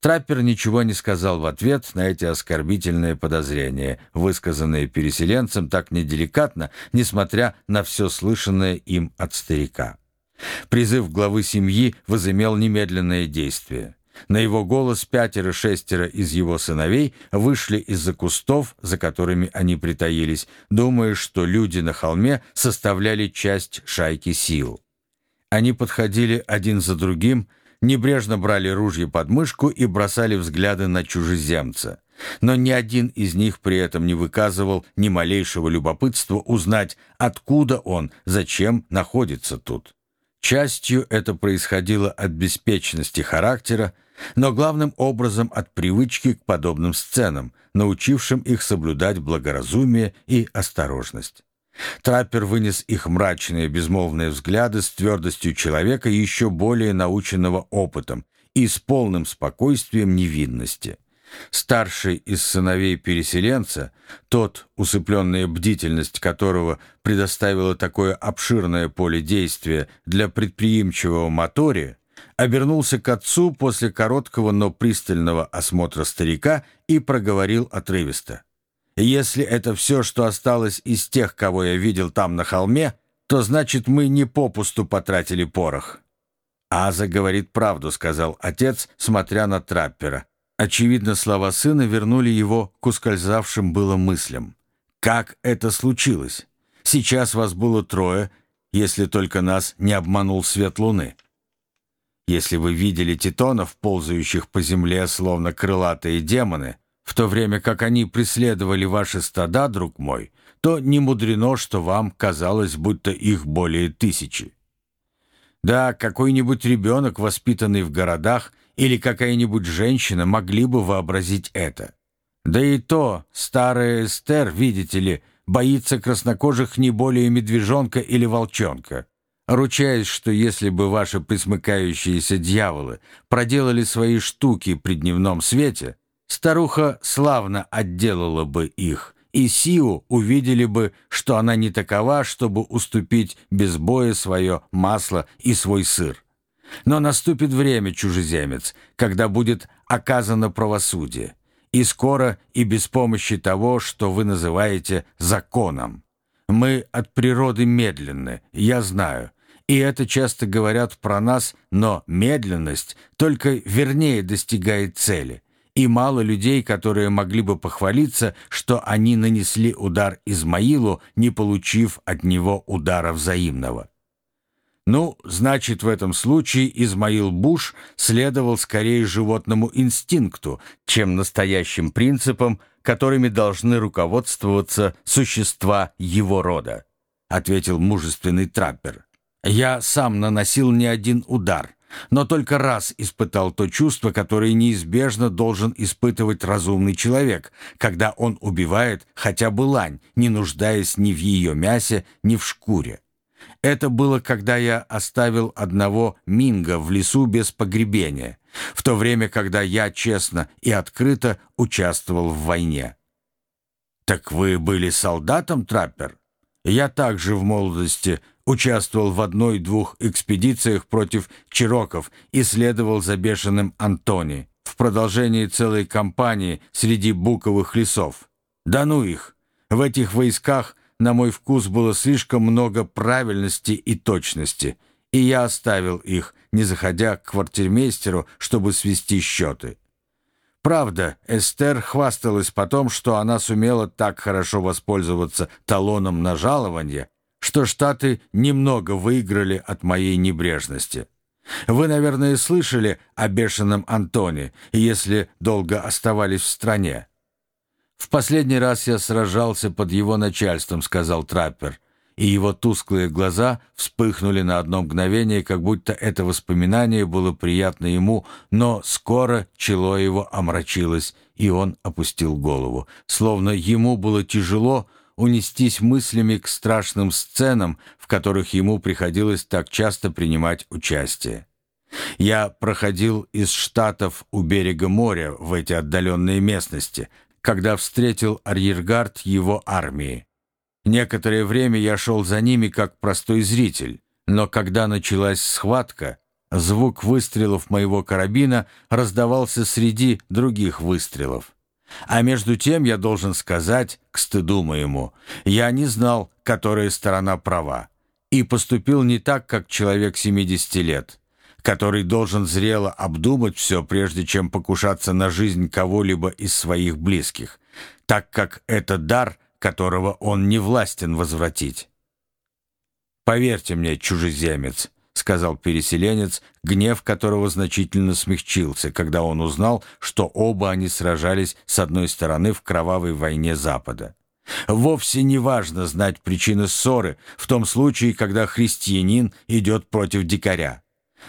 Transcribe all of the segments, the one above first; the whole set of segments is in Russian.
Траппер ничего не сказал в ответ на эти оскорбительные подозрения, высказанные переселенцем так неделикатно, несмотря на все слышанное им от старика. Призыв главы семьи возымел немедленное действие. На его голос пятеро-шестеро из его сыновей вышли из-за кустов, за которыми они притаились, думая, что люди на холме составляли часть шайки сил. Они подходили один за другим, небрежно брали ружья под мышку и бросали взгляды на чужеземца. Но ни один из них при этом не выказывал ни малейшего любопытства узнать, откуда он, зачем находится тут. Частью это происходило от беспечности характера, но главным образом от привычки к подобным сценам, научившим их соблюдать благоразумие и осторожность. Траппер вынес их мрачные безмолвные взгляды с твердостью человека, еще более наученного опытом и с полным спокойствием невинности. Старший из сыновей переселенца, тот, усыпленная бдительность которого предоставила такое обширное поле действия для предприимчивого Мотори, обернулся к отцу после короткого, но пристального осмотра старика и проговорил отрывисто. Если это все, что осталось из тех, кого я видел там на холме, то значит мы не попусту потратили порох. «Аза говорит правду», — сказал отец, смотря на траппера. Очевидно, слова сына вернули его к ускользавшим было мыслям. «Как это случилось? Сейчас вас было трое, если только нас не обманул свет луны. Если вы видели титонов, ползающих по земле, словно крылатые демоны, в то время как они преследовали ваши стада, друг мой, то не мудрено, что вам казалось, будто их более тысячи. Да, какой-нибудь ребенок, воспитанный в городах, или какая-нибудь женщина могли бы вообразить это. Да и то старая Эстер, видите ли, боится краснокожих не более медвежонка или волчонка. Ручаясь, что если бы ваши присмыкающиеся дьяволы проделали свои штуки при дневном свете, Старуха славно отделала бы их, и Сиу увидели бы, что она не такова, чтобы уступить без боя свое масло и свой сыр. Но наступит время, чужеземец, когда будет оказано правосудие, и скоро и без помощи того, что вы называете законом. Мы от природы медленны, я знаю, и это часто говорят про нас, но медленность только вернее достигает цели — и мало людей, которые могли бы похвалиться, что они нанесли удар Измаилу, не получив от него удара взаимного. Ну, значит, в этом случае Измаил Буш следовал скорее животному инстинкту, чем настоящим принципам, которыми должны руководствоваться существа его рода, ответил мужественный траппер. Я сам наносил не один удар, но только раз испытал то чувство, которое неизбежно должен испытывать разумный человек, когда он убивает хотя бы лань, не нуждаясь ни в ее мясе, ни в шкуре. Это было, когда я оставил одного минга в лесу без погребения, в то время, когда я честно и открыто участвовал в войне. «Так вы были солдатом, траппер?» Я также в молодости участвовал в одной-двух экспедициях против чироков и следовал за бешеным Антони в продолжении целой кампании среди буковых лесов. Да ну их! В этих войсках, на мой вкус, было слишком много правильности и точности, и я оставил их, не заходя к квартирмейстеру, чтобы свести счеты. Правда, Эстер хвасталась потом, что она сумела так хорошо воспользоваться талоном на жалование, что Штаты немного выиграли от моей небрежности. Вы, наверное, слышали о бешеном Антоне, если долго оставались в стране. «В последний раз я сражался под его начальством», — сказал траппер, и его тусклые глаза вспыхнули на одно мгновение, как будто это воспоминание было приятно ему, но скоро чело его омрачилось, и он опустил голову, словно ему было тяжело, унестись мыслями к страшным сценам, в которых ему приходилось так часто принимать участие. Я проходил из штатов у берега моря в эти отдаленные местности, когда встретил арьергард его армии. Некоторое время я шел за ними как простой зритель, но когда началась схватка, Звук выстрелов моего карабина раздавался среди других выстрелов. А между тем я должен сказать, к стыду моему, я не знал, которая сторона права, и поступил не так, как человек 70 лет, который должен зрело обдумать все, прежде чем покушаться на жизнь кого-либо из своих близких, так как это дар, которого он не властен возвратить. «Поверьте мне, чужеземец», — сказал переселенец, гнев которого значительно смягчился, когда он узнал, что оба они сражались с одной стороны в кровавой войне Запада. Вовсе не важно знать причины ссоры в том случае, когда христианин идет против дикаря.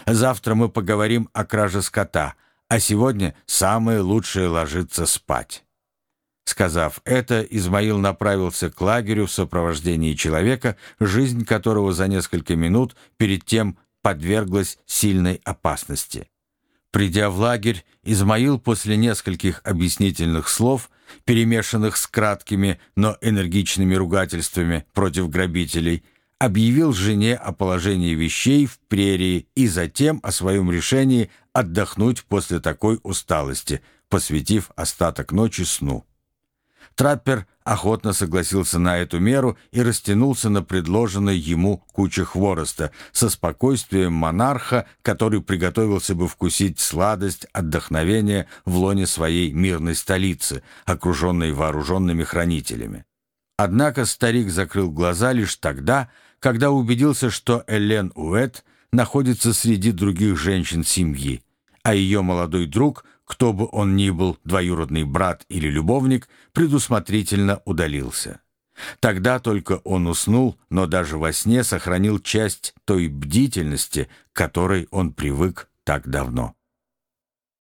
Завтра мы поговорим о краже скота, а сегодня самое лучшее ложиться спать». Сказав это, Измаил направился к лагерю в сопровождении человека, жизнь которого за несколько минут перед тем подверглась сильной опасности. Придя в лагерь, Измаил после нескольких объяснительных слов, перемешанных с краткими, но энергичными ругательствами против грабителей, объявил жене о положении вещей в прерии и затем о своем решении отдохнуть после такой усталости, посвятив остаток ночи сну. Траппер охотно согласился на эту меру и растянулся на предложенной ему куче хвороста со спокойствием монарха, который приготовился бы вкусить сладость отдохновения в лоне своей мирной столицы, окруженной вооруженными хранителями. Однако старик закрыл глаза лишь тогда, когда убедился, что Элен Уэт находится среди других женщин семьи, а ее молодой друг кто бы он ни был, двоюродный брат или любовник, предусмотрительно удалился. Тогда только он уснул, но даже во сне сохранил часть той бдительности, к которой он привык так давно.